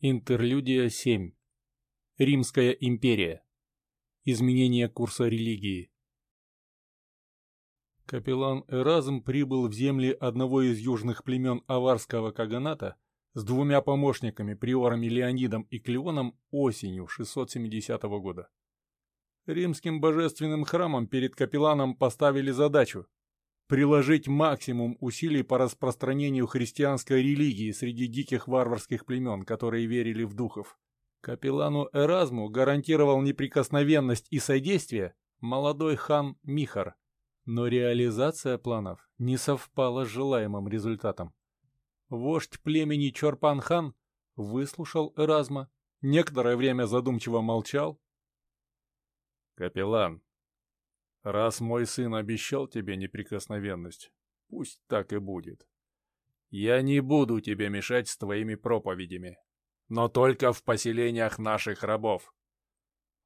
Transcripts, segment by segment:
Интерлюдия 7. Римская империя. Изменение курса религии. Капеллан Эразм прибыл в земли одного из южных племен аварского каганата с двумя помощниками, приорами Леонидом и Клеоном, осенью 670 года. Римским божественным храмом перед капелланом поставили задачу приложить максимум усилий по распространению христианской религии среди диких варварских племен, которые верили в духов. Капеллану Эразму гарантировал неприкосновенность и содействие молодой хан Михар, но реализация планов не совпала с желаемым результатом. Вождь племени Чорпан-хан выслушал Эразма, некоторое время задумчиво молчал. «Капеллан, Раз мой сын обещал тебе неприкосновенность, пусть так и будет. Я не буду тебе мешать с твоими проповедями, но только в поселениях наших рабов.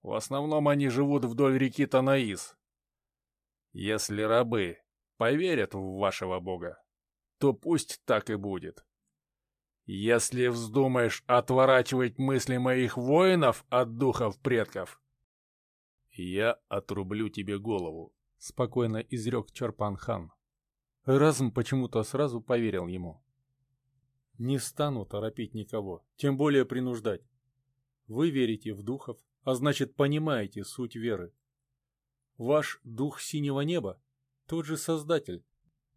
В основном они живут вдоль реки Танаис. Если рабы поверят в вашего бога, то пусть так и будет. Если вздумаешь отворачивать мысли моих воинов от духов предков, «Я отрублю тебе голову», — спокойно изрек Чарпан-хан. Разм почему-то сразу поверил ему. «Не стану торопить никого, тем более принуждать. Вы верите в духов, а значит понимаете суть веры. Ваш дух синего неба — тот же Создатель,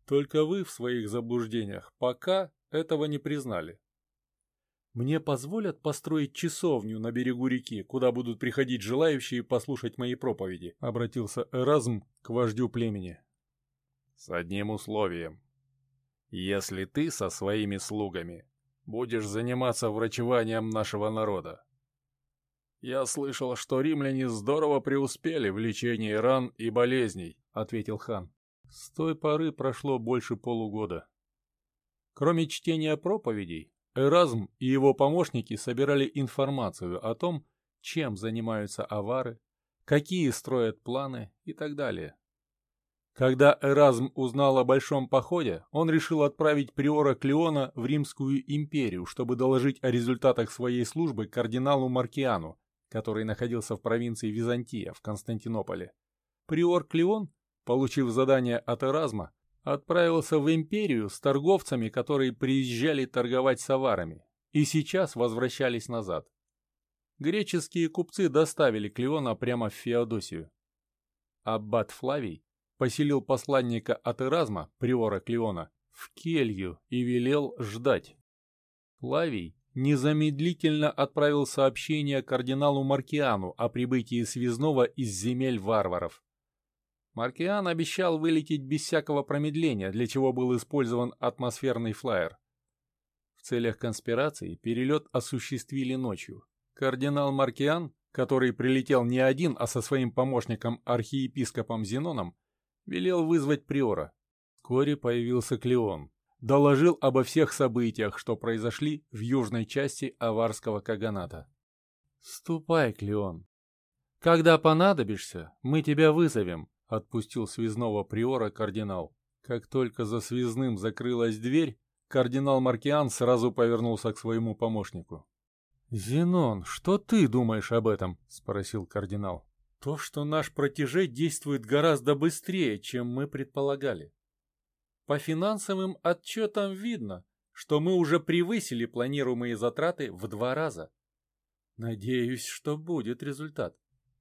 только вы в своих заблуждениях пока этого не признали. Мне позволят построить часовню на берегу реки, куда будут приходить желающие послушать мои проповеди», — обратился Эразм к вождю племени. «С одним условием. Если ты со своими слугами будешь заниматься врачеванием нашего народа. Я слышал, что римляне здорово преуспели в лечении ран и болезней», — ответил хан. С той поры прошло больше полугода. Кроме чтения проповедей, Эразм и его помощники собирали информацию о том, чем занимаются авары, какие строят планы и так далее. Когда Эразм узнал о большом походе, он решил отправить приора Клеона в Римскую империю, чтобы доложить о результатах своей службы кардиналу Маркиану, который находился в провинции Византия в Константинополе. Приор Клеон, получив задание от Эразма, отправился в империю с торговцами, которые приезжали торговать с аварами, и сейчас возвращались назад. Греческие купцы доставили Клеона прямо в Феодосию. Аббат Флавий поселил посланника от Эразма, приора Клеона, в келью и велел ждать. Флавий незамедлительно отправил сообщение кардиналу Маркиану о прибытии связного из земель варваров. Маркиан обещал вылететь без всякого промедления, для чего был использован атмосферный флайер. В целях конспирации перелет осуществили ночью. Кардинал Маркиан, который прилетел не один, а со своим помощником архиепископом Зеноном, велел вызвать приора. Вскоре появился Клеон. Доложил обо всех событиях, что произошли в южной части Аварского Каганата. «Ступай, Клеон. Когда понадобишься, мы тебя вызовем», — отпустил связного приора кардинал. Как только за связным закрылась дверь, кардинал Маркиан сразу повернулся к своему помощнику. «Зенон, что ты думаешь об этом?» — спросил кардинал. «То, что наш протеже действует гораздо быстрее, чем мы предполагали. По финансовым отчетам видно, что мы уже превысили планируемые затраты в два раза. Надеюсь, что будет результат.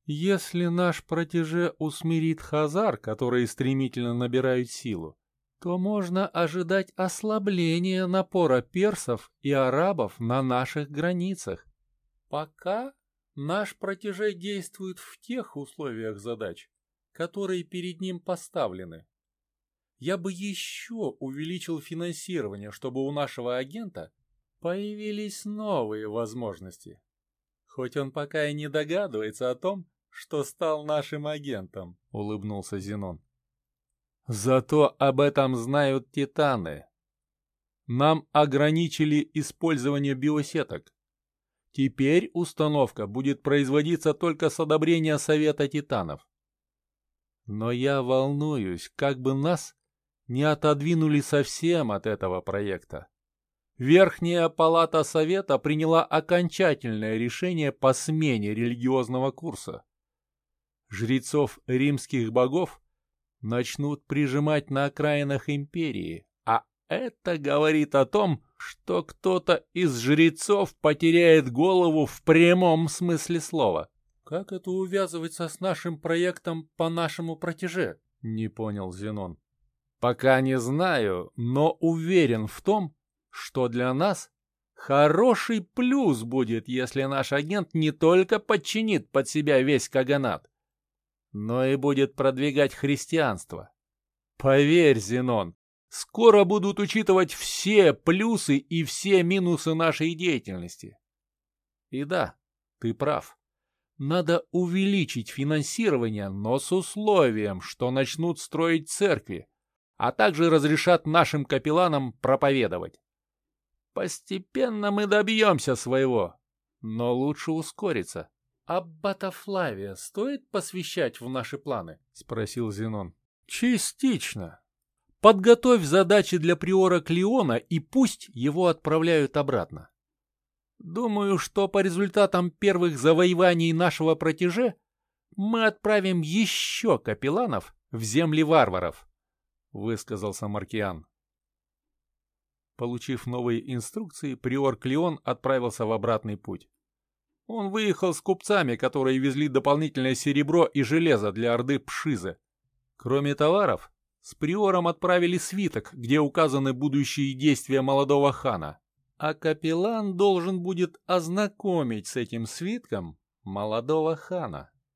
Если наш протеже усмирит хазар, которые стремительно набирают силу, то можно ожидать ослабления напора персов и арабов на наших границах. Пока наш протеже действует в тех условиях задач, которые перед ним поставлены. Я бы еще увеличил финансирование, чтобы у нашего агента появились новые возможности. Хоть он пока и не догадывается о том, что стал нашим агентом», — улыбнулся Зенон. «Зато об этом знают титаны. Нам ограничили использование биосеток. Теперь установка будет производиться только с одобрения Совета Титанов. Но я волнуюсь, как бы нас не отодвинули совсем от этого проекта. Верхняя палата Совета приняла окончательное решение по смене религиозного курса. Жрецов римских богов начнут прижимать на окраинах империи, а это говорит о том, что кто-то из жрецов потеряет голову в прямом смысле слова. «Как это увязывается с нашим проектом по нашему протеже?» — не понял Зенон. «Пока не знаю, но уверен в том, что для нас хороший плюс будет, если наш агент не только подчинит под себя весь Каганат, но и будет продвигать христианство. Поверь, Зенон, скоро будут учитывать все плюсы и все минусы нашей деятельности. И да, ты прав. Надо увеличить финансирование, но с условием, что начнут строить церкви, а также разрешат нашим капелланам проповедовать. Постепенно мы добьемся своего, но лучше ускориться. — Аббата Флавия стоит посвящать в наши планы? — спросил Зенон. — Частично. Подготовь задачи для приора Клеона и пусть его отправляют обратно. Думаю, что по результатам первых завоеваний нашего протеже мы отправим еще капелланов в земли варваров, — высказался Маркиан. Получив новые инструкции, приор Клеон отправился в обратный путь. Он выехал с купцами, которые везли дополнительное серебро и железо для орды Пшизы. Кроме товаров, с приором отправили свиток, где указаны будущие действия молодого хана. А капеллан должен будет ознакомить с этим свитком молодого хана.